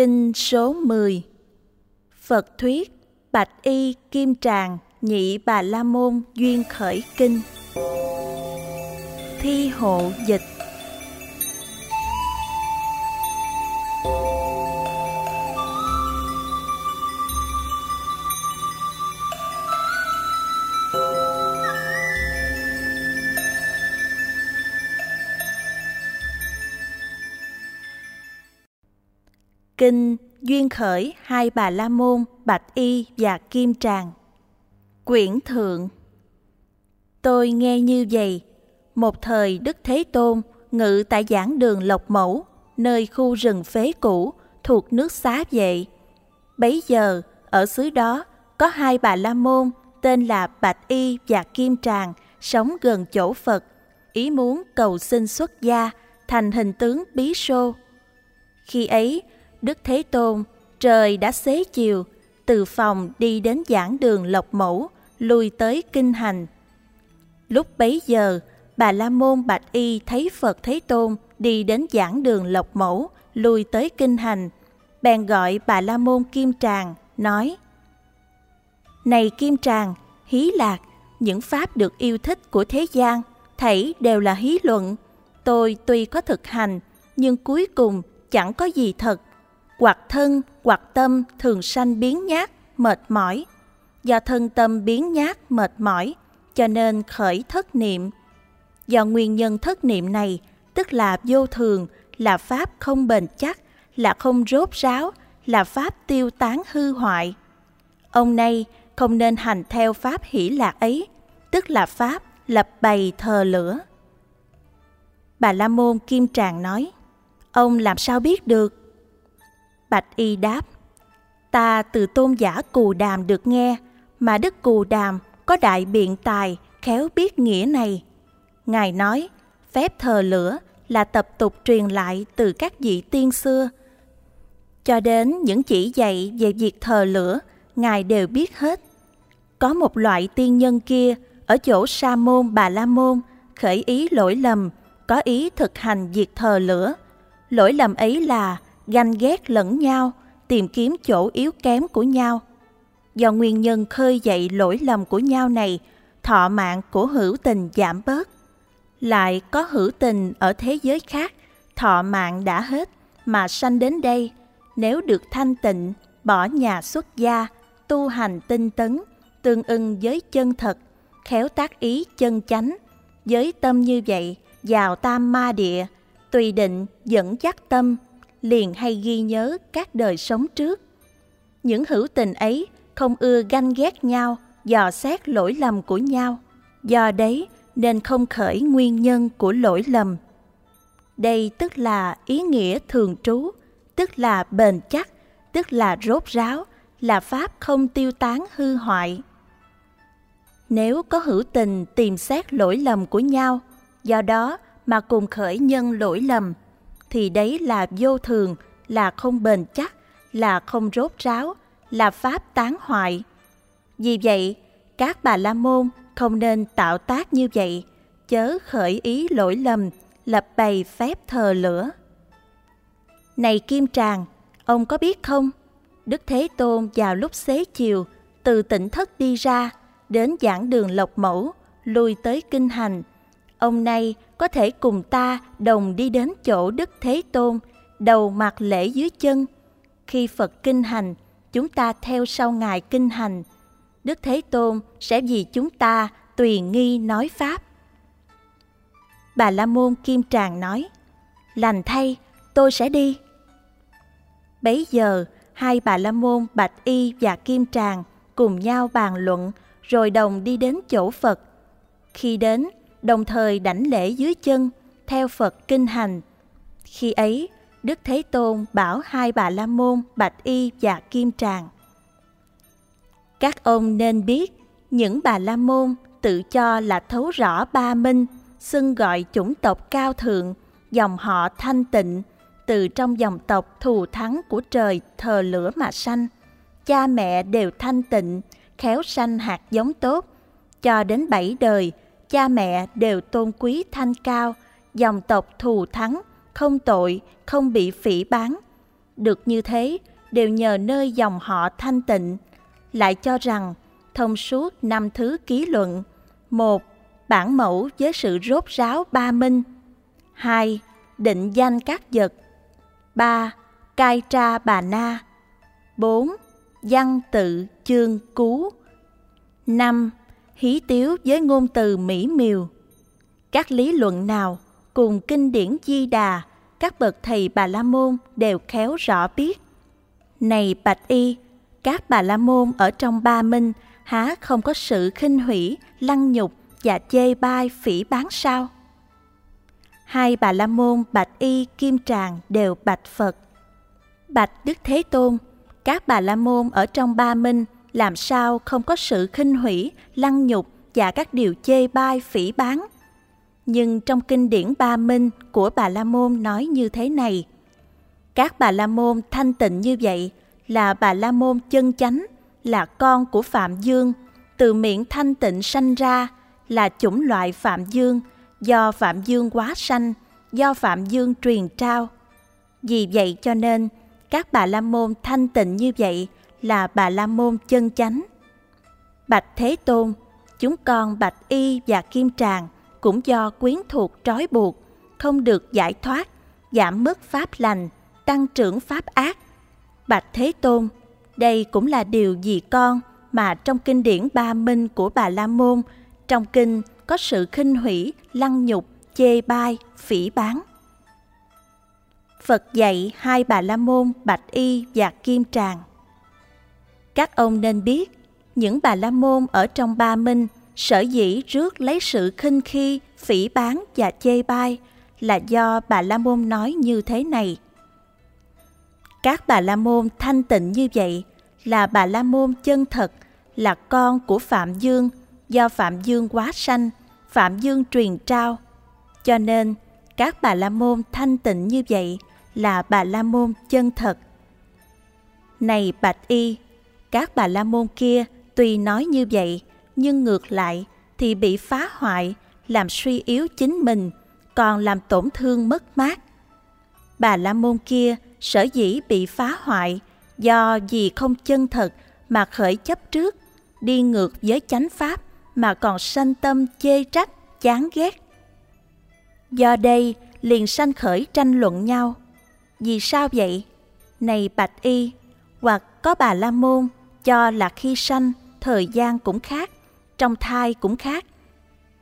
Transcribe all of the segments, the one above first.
Kinh số 10 Phật thuyết Bạch Y Kim Tràng Nhị Bà La Môn Duyên Khởi Kinh. Thi hộ dịch Kinh, Duyên Khởi, Hai Bà La Môn, Bạch Y và Kim Tràng. Quyển Thượng. Tôi nghe như vậy, Một thời Đức Thế Tôn ngự tại giảng đường Lộc Mẫu, Nơi khu rừng phế cũ thuộc nước xá vệ. Bấy giờ, ở xứ đó, có hai bà La Môn tên là Bạch Y và Kim Tràng sống gần chỗ Phật, ý muốn cầu xin xuất gia thành hình tướng bí sô khi ấy Đức Thế Tôn, trời đã xế chiều, từ phòng đi đến giảng đường Lộc Mẫu, lui tới kinh hành. Lúc bấy giờ, bà La Môn Bạch Y thấy Phật Thế Tôn đi đến giảng đường Lộc Mẫu, lui tới kinh hành, bèn gọi bà La Môn Kim Tràng, nói Này Kim Tràng, hí lạc, những pháp được yêu thích của thế gian, thảy đều là hí luận. Tôi tuy có thực hành, nhưng cuối cùng chẳng có gì thật hoặc thân, hoặc tâm thường sanh biến nhát, mệt mỏi. Do thân tâm biến nhát, mệt mỏi, cho nên khởi thất niệm. Do nguyên nhân thất niệm này, tức là vô thường, là pháp không bền chắc, là không rốt ráo, là pháp tiêu tán hư hoại. Ông nay không nên hành theo pháp hỷ lạc ấy, tức là pháp lập bày thờ lửa. Bà La Môn Kim Tràng nói, ông làm sao biết được? Bạch Y đáp, ta từ tôn giả Cù Đàm được nghe, mà Đức Cù Đàm có đại biện tài, khéo biết nghĩa này. Ngài nói, phép thờ lửa là tập tục truyền lại từ các vị tiên xưa. Cho đến những chỉ dạy về việc thờ lửa, Ngài đều biết hết. Có một loại tiên nhân kia ở chỗ Sa môn Bà La môn khởi ý lỗi lầm, có ý thực hành việc thờ lửa. Lỗi lầm ấy là ganh ghét lẫn nhau, tìm kiếm chỗ yếu kém của nhau. Do nguyên nhân khơi dậy lỗi lầm của nhau này, thọ mạng của hữu tình giảm bớt. Lại có hữu tình ở thế giới khác, thọ mạng đã hết mà sanh đến đây, nếu được thanh tịnh, bỏ nhà xuất gia, tu hành tinh tấn, tương ưng với chân thật, khéo tác ý chân chánh, với tâm như vậy, vào tam ma địa, tùy định dẫn dắt tâm liền hay ghi nhớ các đời sống trước. Những hữu tình ấy không ưa ganh ghét nhau, dò xét lỗi lầm của nhau, do đấy nên không khởi nguyên nhân của lỗi lầm. Đây tức là ý nghĩa thường trú, tức là bền chắc, tức là rốt ráo, là pháp không tiêu tán hư hoại. Nếu có hữu tình tìm xét lỗi lầm của nhau, do đó mà cùng khởi nhân lỗi lầm, thì đấy là vô thường, là không bền chắc, là không rốt ráo, là pháp tán hoại. Vì vậy, các bà la môn không nên tạo tác như vậy, chớ khởi ý lỗi lầm, lập bày phép thờ lửa. Này Kim Tràng, ông có biết không? Đức Thế Tôn vào lúc xế chiều, từ tỉnh thất đi ra, đến giảng đường Lộc Mẫu, lui tới kinh hành. Ông nay có thể cùng ta đồng đi đến chỗ Đức Thế Tôn, đầu mặt lễ dưới chân. Khi Phật kinh hành, chúng ta theo sau Ngài kinh hành. Đức Thế Tôn sẽ vì chúng ta tùy nghi nói Pháp. Bà La Môn Kim Tràng nói, lành thay, tôi sẽ đi. Bấy giờ, hai bà La Môn Bạch Y và Kim Tràng cùng nhau bàn luận, rồi đồng đi đến chỗ Phật. Khi đến, đồng thời đảnh lễ dưới chân, theo Phật kinh hành. Khi ấy, Đức Thế Tôn bảo hai bà La Môn, Bạch Y và Kim Tràng. Các ông nên biết, những bà La Môn tự cho là thấu rõ ba minh, xưng gọi chủng tộc cao thượng, dòng họ thanh tịnh, từ trong dòng tộc thù thắng của trời thờ lửa mà sanh. Cha mẹ đều thanh tịnh, khéo sanh hạt giống tốt, cho đến bảy đời cha mẹ đều tôn quý thanh cao, dòng tộc thù thắng, không tội, không bị phỉ bán. được như thế đều nhờ nơi dòng họ thanh tịnh, lại cho rằng thông suốt năm thứ ký luận. Một, bản mẫu với sự rốt ráo ba minh. Hai, định danh các vật. Ba, cai tra bà na. Bốn, văn tự chương cú. Năm, hí tiếu với ngôn từ mỹ miều. Các lý luận nào cùng kinh điển di đà, các bậc thầy Bà La Môn đều khéo rõ biết. Này Bạch Y, các Bà La Môn ở trong Ba Minh há không có sự khinh hủy, lăng nhục và chê bai phỉ bán sao? Hai Bà La Môn Bạch Y Kim Tràng đều bạch Phật. Bạch Đức Thế Tôn, các Bà La Môn ở trong Ba Minh làm sao không có sự khinh hủy, lăng nhục và các điều chê bai phỉ báng. Nhưng trong kinh điển Ba Minh của Bà La Môn nói như thế này. Các Bà La Môn thanh tịnh như vậy là Bà La Môn chân chánh, là con của Phạm Dương, từ miệng thanh tịnh sanh ra, là chủng loại Phạm Dương, do Phạm Dương quá sanh, do Phạm Dương truyền trao. Vì vậy cho nên, các Bà La Môn thanh tịnh như vậy là Bà La Môn chân chánh. Bạch Thế Tôn, chúng con Bạch Y và Kim Tràng cũng do quyến thuộc trói buộc, không được giải thoát, giảm mất pháp lành, tăng trưởng pháp ác. Bạch Thế Tôn, đây cũng là điều gì con mà trong kinh điển Ba Minh của Bà La Môn, trong kinh có sự khinh hủy, lăng nhục, chê bai, phỉ bán. Phật dạy hai Bà La Môn Bạch Y và Kim Tràng. Các ông nên biết, những Bà La Môn ở trong Ba Minh sở dĩ rước lấy sự khinh khi, phỉ bán và chê bai là do Bà La Môn nói như thế này. Các Bà La Môn thanh tịnh như vậy là Bà La Môn chân thật, là con của Phạm Dương, do Phạm Dương quá sanh, Phạm Dương truyền trao. Cho nên, các Bà La Môn thanh tịnh như vậy là Bà La Môn chân thật. Này Bạch Y, các Bà La Môn kia tuy nói như vậy, nhưng ngược lại thì bị phá hoại, làm suy yếu chính mình, còn làm tổn thương mất mát. Bà La Môn kia sở dĩ bị phá hoại do vì không chân thật mà khởi chấp trước, đi ngược với chánh pháp mà còn sanh tâm chê trách, chán ghét. Do đây liền sanh khởi tranh luận nhau. Vì sao vậy? Này Bạch Y, hoặc có bà La Môn cho là khi sanh, thời gian cũng khác, trong thai cũng khác.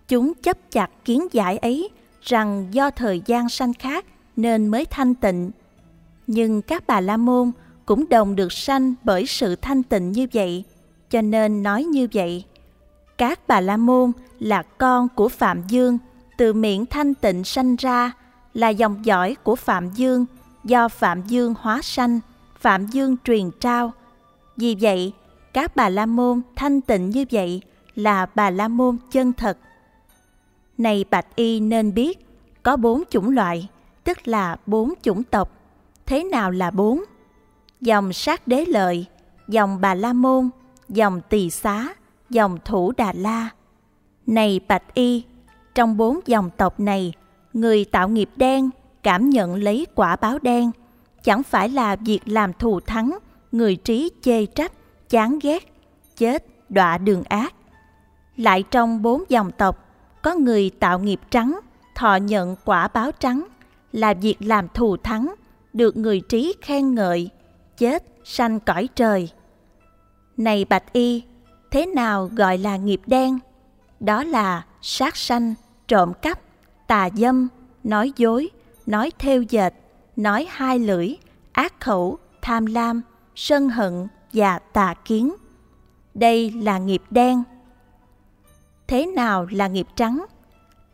Chúng chấp chặt kiến giải ấy rằng do thời gian sanh khác nên mới thanh tịnh. Nhưng các bà la môn cũng đồng được sanh bởi sự thanh tịnh như vậy, cho nên nói như vậy. Các bà la môn là con của Phạm Dương, từ miệng thanh tịnh sanh ra, là dòng dõi của Phạm Dương, do Phạm Dương hóa sanh, Phạm Dương truyền trao. Vì vậy, các bà la môn thanh tịnh như vậy là bà la môn chân thật. Này bạch y nên biết, có bốn chủng loại, tức là bốn chủng tộc. Thế nào là bốn? Dòng sát đế lợi, dòng bà la môn, dòng tỳ xá, dòng thủ đà la. Này bạch y, trong bốn dòng tộc này, người tạo nghiệp đen cảm nhận lấy quả báo đen, chẳng phải là việc làm thù thắng, người trí chê trách, chán ghét, chết, đọa đường ác. Lại trong bốn dòng tộc, có người tạo nghiệp trắng, thọ nhận quả báo trắng, là việc làm thù thắng, được người trí khen ngợi, chết sanh cõi trời. Này Bạch Y, thế nào gọi là nghiệp đen? Đó là sát sanh, trộm cắp, tà dâm, nói dối, nói theo dệt, nói hai lưỡi, ác khẩu, tham lam, sân hận và tà kiến. Đây là nghiệp đen thế nào là nghiệp trắng?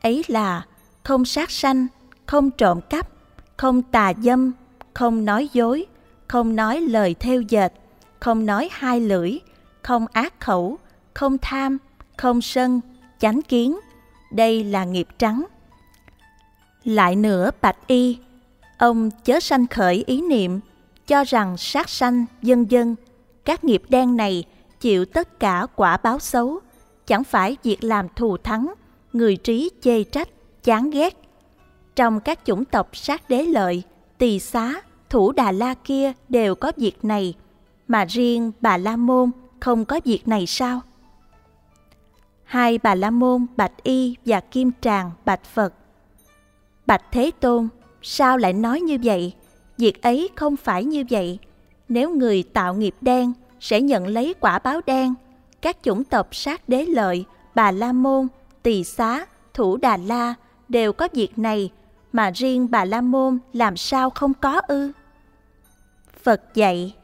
Ấy là không sát sanh, không trộm cắp, không tà dâm, không nói dối, không nói lời theo dệt, không nói hai lưỡi, không ác khẩu, không tham, không sân, chánh kiến. Đây là nghiệp trắng. Lại nữa bạch y, ông chớ sanh khởi ý niệm, cho rằng sát sanh, dân dân, các nghiệp đen này chịu tất cả quả báo xấu, chẳng phải việc làm thù thắng, người trí chê trách, chán ghét. Trong các chủng tộc sát đế lợi, tỳ xá, Thủ Đà La kia đều có việc này, mà riêng Bà La Môn không có việc này sao? Hai Bà La Môn Bạch Y và Kim Tràng Bạch Phật Bạch Thế Tôn, sao lại nói như vậy? Việc ấy không phải như vậy. Nếu người tạo nghiệp đen sẽ nhận lấy quả báo đen. Các chủng tộc sát đế lợi, bà la môn, tỳ xá, thủ đà la đều có việc này, mà riêng bà la môn làm sao không có ư? Phật dạy,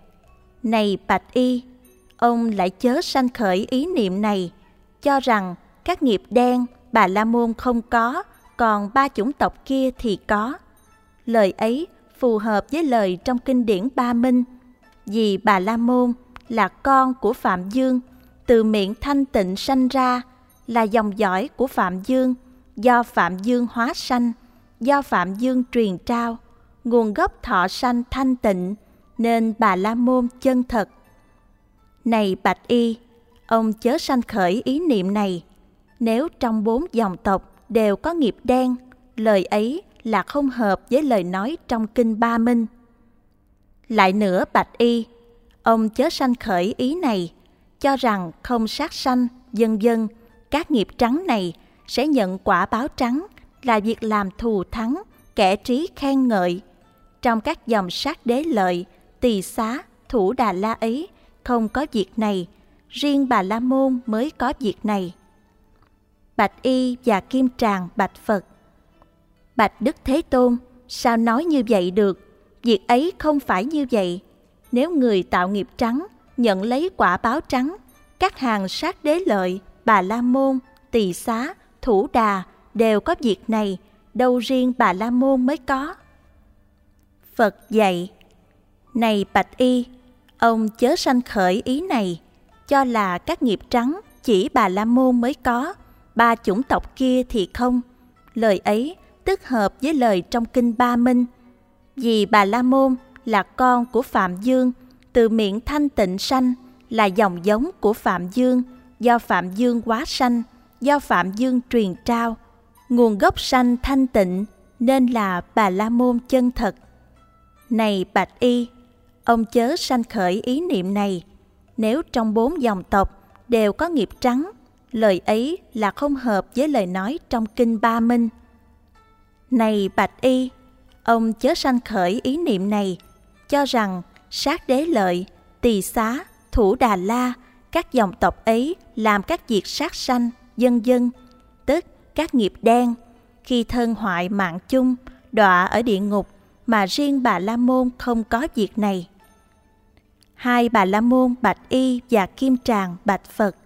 này bạch y, ông lại chớ sanh khởi ý niệm này, cho rằng các nghiệp đen bà la môn không có, còn ba chủng tộc kia thì có. Lời ấy phù hợp với lời trong kinh điển Ba Minh, vì Bà La Môn là con của Phạm Dương, từ miệng thanh tịnh sanh ra, là dòng dõi của Phạm Dương, do Phạm Dương hóa sanh, do Phạm Dương truyền trao, nguồn gốc thọ sanh thanh tịnh, nên Bà La Môn chân thật. Này Bạch Y, ông chớ sanh khởi ý niệm này, nếu trong bốn dòng tộc đều có nghiệp đen, lời ấy là không hợp với lời nói trong kinh Ba Minh. Lại nữa Bạch Y, ông chớ sanh khởi ý này, cho rằng không sát sanh, dân dân, các nghiệp trắng này sẽ nhận quả báo trắng là việc làm thù thắng, kẻ trí khen ngợi. Trong các dòng sát đế lợi, tỳ xá, thủ đà la ấy, không có việc này, riêng bà La Môn mới có việc này. Bạch Y và Kim Tràng Bạch Phật Bạch Đức Thế Tôn, sao nói như vậy được? Việc ấy không phải như vậy. Nếu người tạo nghiệp trắng, nhận lấy quả báo trắng, các hàng sát đế lợi, bà la môn, tỳ xá, thủ đà đều có việc này, đâu riêng bà la môn mới có. Phật dạy, này Bạch Y, ông chớ sanh khởi ý này, cho là các nghiệp trắng chỉ bà la môn mới có, ba chủng tộc kia thì không. Lời ấy tức hợp với lời trong kinh Ba Minh. Vì Bà La Môn là con của Phạm Dương, từ miệng thanh tịnh sanh là dòng giống của Phạm Dương, do Phạm Dương quá sanh, do Phạm Dương truyền trao. Nguồn gốc sanh thanh tịnh nên là Bà La Môn chân thật. Này Bạch Y, ông chớ sanh khởi ý niệm này. Nếu trong bốn dòng tộc đều có nghiệp trắng, lời ấy là không hợp với lời nói trong kinh Ba Minh. Này Bạch Y, ông chớ sanh khởi ý niệm này, cho rằng sát đế lợi, tỳ xá, thủ đà la, các dòng tộc ấy làm các việc sát sanh, dân dân, tức các nghiệp đen, khi thân hoại mạng chung, đọa ở địa ngục, mà riêng bà La Môn không có việc này. Hai bà La Môn Bạch Y và Kim Tràng Bạch Phật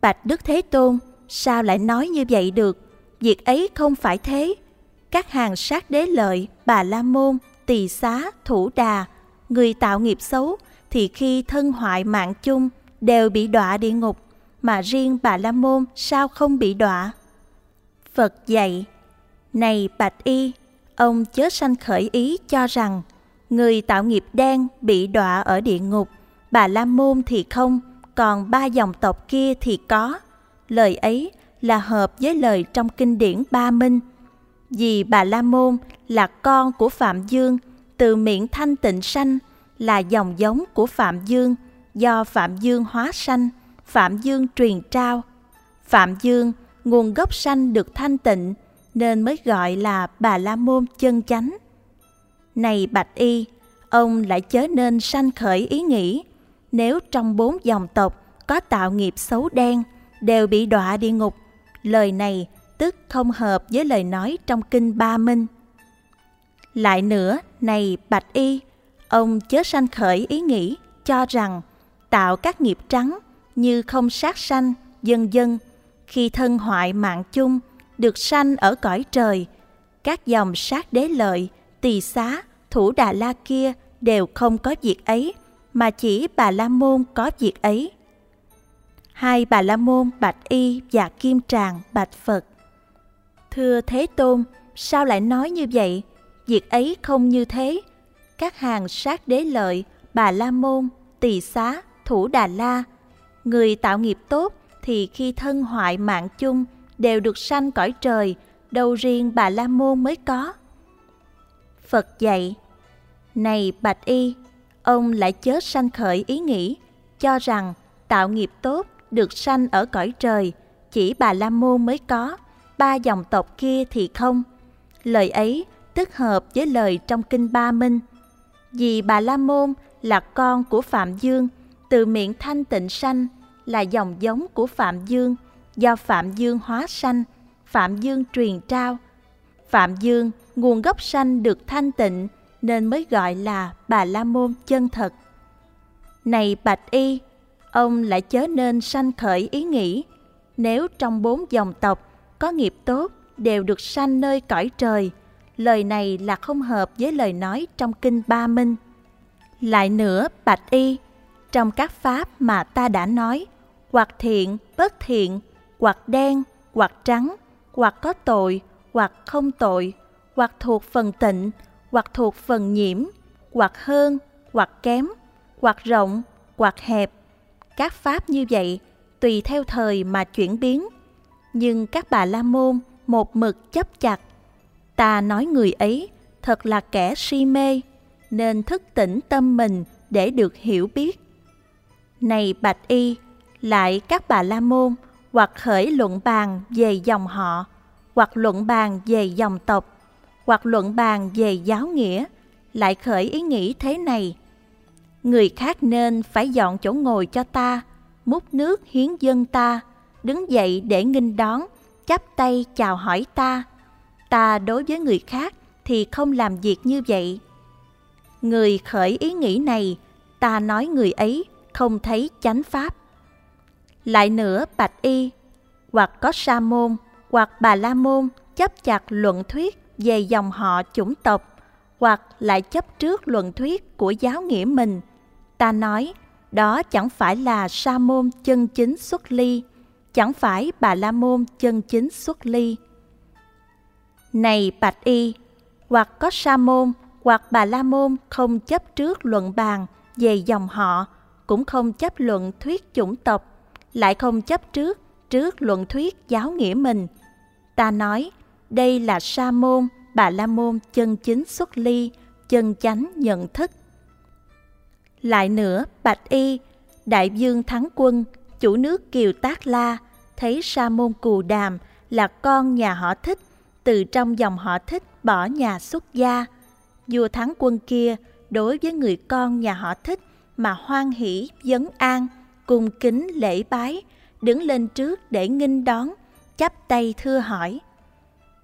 Bạch Đức Thế Tôn, sao lại nói như vậy được? Việc ấy không phải thế, các hàng sát đế lợi, bà la môn, tỳ xá, thủ đà, người tạo nghiệp xấu thì khi thân hoại mạng chung đều bị đọa địa ngục, mà riêng bà la môn sao không bị đọa? Phật dạy, này bạch y, ông chớ sanh khởi ý cho rằng người tạo nghiệp đen bị đọa ở địa ngục, bà la môn thì không, còn ba dòng tộc kia thì có. Lời ấy là hợp với lời trong kinh điển Ba Minh vì Bà La Môn là con của Phạm Dương, từ miệng thanh tịnh sanh, là dòng giống của Phạm Dương, do Phạm Dương hóa sanh, Phạm Dương truyền trao. Phạm Dương, nguồn gốc sanh được thanh tịnh, nên mới gọi là Bà La Môn chân chánh. Này Bạch Y, ông lại chớ nên sanh khởi ý nghĩ, nếu trong bốn dòng tộc có tạo nghiệp xấu đen, đều bị đọa địa ngục. Lời này tức không hợp với lời nói trong kinh Ba Minh. Lại nữa, này Bạch Y, ông chớ sanh khởi ý nghĩ cho rằng tạo các nghiệp trắng như không sát sanh, dân dân, khi thân hoại mạng chung, được sanh ở cõi trời. Các dòng sát đế lợi, tỳ xá, thủ đà la kia đều không có việc ấy, mà chỉ bà la môn có việc ấy. Hai bà la môn bạch y và kim tràng bạch Phật Thưa Thế Tôn, sao lại nói như vậy? Việc ấy không như thế. Các hàng sát đế lợi, bà la môn, tỳ xá, thủ đà la, người tạo nghiệp tốt thì khi thân hoại mạng chung đều được sanh cõi trời, đâu riêng bà la môn mới có. Phật dạy, Này Bạch Y, ông lại chớ sanh khởi ý nghĩ, cho rằng tạo nghiệp tốt được sanh ở cõi trời, chỉ Bà La Môn mới có, ba dòng tộc kia thì không. Lời ấy tức hợp với lời trong Kinh Ba Minh. Vì Bà La Môn là con của Phạm Dương, từ miệng thanh tịnh sanh, là dòng giống của Phạm Dương, do Phạm Dương hóa sanh, Phạm Dương truyền trao. Phạm Dương, nguồn gốc sanh được thanh tịnh, nên mới gọi là Bà La Môn chân thật. Này Bạch Y, ông lại chớ nên sanh khởi ý nghĩ, nếu trong bốn dòng tộc có nghiệp tốt đều được sanh nơi cõi trời, lời này là không hợp với lời nói trong Kinh Ba Minh. Lại nữa, Bạch Y, trong các pháp mà ta đã nói, hoặc thiện, bất thiện, hoặc đen, hoặc trắng, hoặc có tội, hoặc không tội, hoặc thuộc phần tịnh, hoặc thuộc phần nhiễm, hoặc hơn, hoặc kém, hoặc rộng, hoặc hẹp. Các pháp như vậy tùy theo thời mà chuyển biến. Nhưng các bà la môn một mực chấp chặt. Ta nói người ấy thật là kẻ si mê, nên thức tỉnh tâm mình để được hiểu biết. Này Bạch Y, lại các bà la môn hoặc khởi luận bàn về dòng họ, hoặc luận bàn về dòng tộc, hoặc luận bàn về giáo nghĩa, lại khởi ý nghĩ thế này. Người khác nên phải dọn chỗ ngồi cho ta, múc nước hiến dân ta, đứng dậy để nghinh đón, chắp tay chào hỏi ta. Ta đối với người khác thì không làm việc như vậy. Người khởi ý nghĩ này, ta nói người ấy không thấy chánh pháp. Lại nữa bạch y, hoặc có sa môn, hoặc bà la môn chấp chặt luận thuyết về dòng họ chủng tộc, hoặc lại chấp trước luận thuyết của giáo nghĩa mình. Ta nói, đó chẳng phải là sa môn chân chính xuất ly, chẳng phải bà la môn chân chính xuất ly. Này bạch y, hoặc có sa môn, hoặc bà la môn không chấp trước luận bàn về dòng họ, cũng không chấp luận thuyết chủng tộc, lại không chấp trước trước luận thuyết giáo nghĩa mình. Ta nói, đây là sa môn, bà la môn chân chính xuất ly, chân chánh nhận thức. Lại nữa, Bạch Y, Đại Dương Thắng Quân, chủ nước Kiều Tác La, thấy Sa môn Cù Đàm là con nhà họ thích, từ trong dòng họ thích bỏ nhà xuất gia. Vua Thắng Quân kia đối với người con nhà họ thích mà hoan hỷ dấn an, cung kính lễ bái, đứng lên trước để nghinh đón, chắp tay thưa hỏi.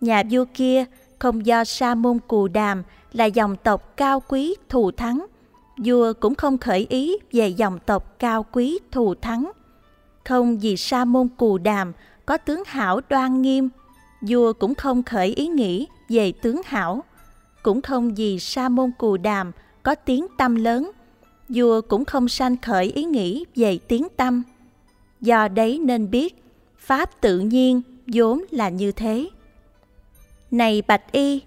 Nhà vua kia không do Sa môn Cù Đàm là dòng tộc cao quý thù thắng, vua cũng không khởi ý về dòng tộc cao quý thù thắng. Không vì Sa môn Cù Đàm có tướng hảo đoan nghiêm, vua cũng không khởi ý nghĩ về tướng hảo. Cũng không vì Sa môn Cù Đàm có tiếng tâm lớn, vua cũng không sanh khởi ý nghĩ về tiếng tâm. Do đấy nên biết, Pháp tự nhiên vốn là như thế. Này Bạch Y,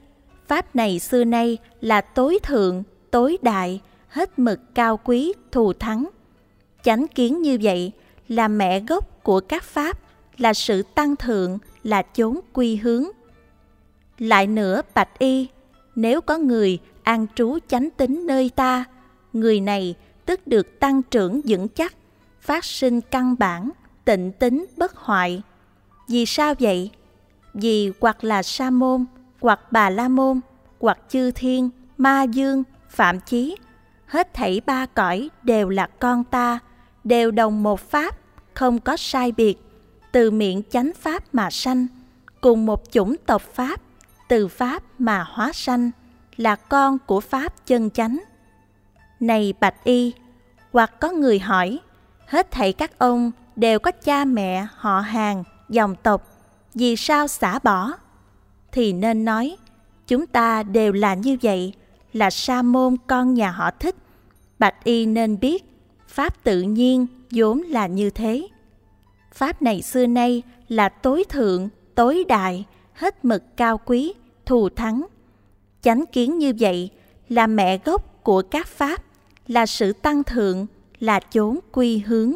Pháp này xưa nay là tối thượng, tối đại, hết mực cao quý, thù thắng. Chánh kiến như vậy là mẹ gốc của các Pháp, là sự tăng thượng, là chốn quy hướng. Lại nữa Bạch Y, nếu có người an trú chánh tính nơi ta, người này tức được tăng trưởng vững chắc, phát sinh căn bản, tịnh tính bất hoại. Vì sao vậy? Vì hoặc là sa môn, hoặc bà la môn, hoặc chư thiên, ma dương, phạm chí, hết thảy ba cõi đều là con ta, đều đồng một pháp, không có sai biệt, từ miệng chánh pháp mà sanh, cùng một chủng tộc pháp, từ pháp mà hóa sanh, là con của pháp chân chánh. Này Bạch Y, hoặc có người hỏi, hết thảy các ông đều có cha mẹ, họ hàng, dòng tộc, vì sao xả bỏ? Thì nên nói, chúng ta đều là như vậy, là sa môn con nhà họ thích. Bạch y nên biết, Pháp tự nhiên vốn là như thế. Pháp này xưa nay là tối thượng, tối đại, hết mực cao quý, thù thắng. Chánh kiến như vậy là mẹ gốc của các Pháp, là sự tăng thượng, là chốn quy hướng.